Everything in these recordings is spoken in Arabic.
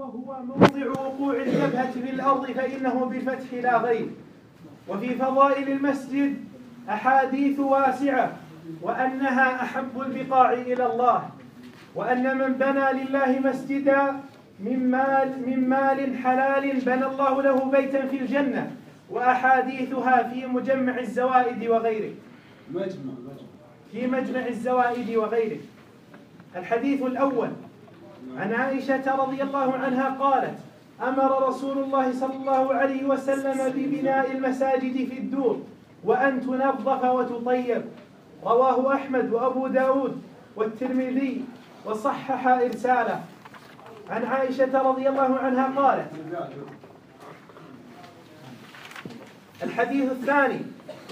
وهو موضع وقوع الجبهة في الأرض فإنه بالفتح لا غير وفي فضائل المسجد أحاديث واسعة وأنها أحب البقاع إلى الله وأن من بنى لله مسجدا من مال من مال حلال بنى الله له بيتا في الجنة وأحاديثها في مجمع الزوائد وغيره. مجمع مجمع. في مجمع الزوائد وغيره. الحديث الأول عن عائشة رضي الله عنها قالت أمر رسول الله صلى الله عليه وسلم ببناء المساجد في الدور وأن تنظف وتطيب. رواه أحمد وأبو داود والترمذي وصحح إرساله. عن عائشة رضي الله عنها قالت الحديث الثاني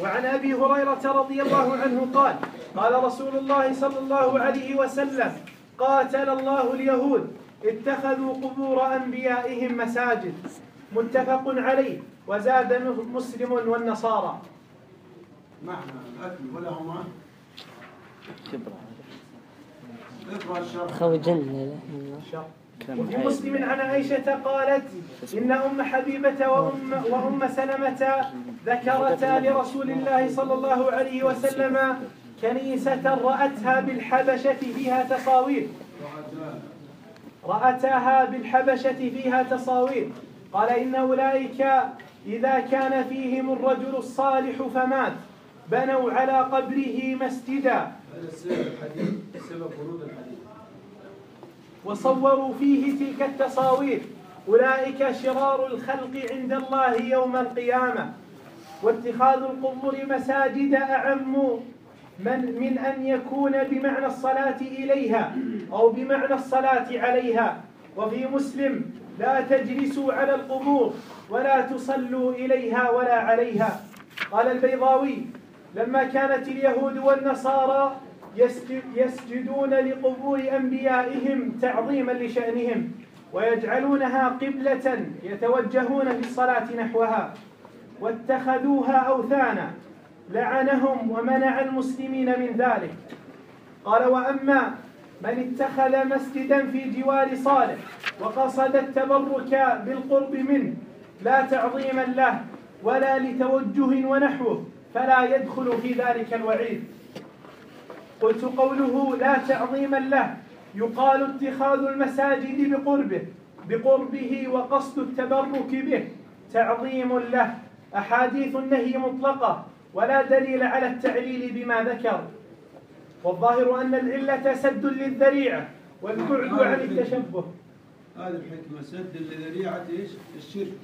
وعن أبي هريرة رضي الله عنه قال قال رسول الله صلى الله عليه وسلم قاتل الله اليهود. اتخذوا قبور أنبيائهم مساجد. متفق عليه. وزاد مسلم والنصارى. معنى الأكل ولهما. كبرى. اقرأ الشرح خوي جنة شر. وفي مسلم عن عائشة قالت إن أم حبيبة وأم, وأم سلمة ذكرتا لرسول الله صلى الله عليه وسلم كنيسة رأتها بالحبشة فيها تصاوير. رأتها بالحبشة فيها تصاوير. قال إن أولئك إذا كان فيهم الرجل الصالح فمات. بنوا على قبره مسجدا. هذا سبب الحديث سبب ورود الحديث وصوروا فيه تلك التصاوير. أولئك شرار الخلق عند الله يوم القيامة. واتخاذ القبور مساجد أعم من من أن يكون بمعنى الصلاة إليها أو بمعنى الصلاة عليها. وفي مسلم لا تجلسوا على القبور ولا تصلوا إليها ولا عليها. قال البيضاوي لما كانت اليهود والنصارى يسجد- يسجدون لقبور أنبيائهم تعظيما لشأنهم ويجعلونها قبلة يتوجهون في الصلاة نحوها واتخذوها أوثانا. لعنهم ومنع المسلمين من ذلك. قال وأما من اتخذ مسجدا في جوار صالح وقصد التبرك بالقرب منه لا تعظيما له ولا لتوجه ونحوه فلا يدخل في ذلك الوعيد. قلت قوله لا تعظيما له يقال اتخاذ المساجد بقربه بقربه وقصد التبرك به تعظيم له. أحاديث النهي مطلقة. ولا دليل على التعليل بما ذكر. والظاهر أن العلة سد للذريعة والبعد عن التشبه. هذه الحكمة سد لذريعة إيش؟ الشرك.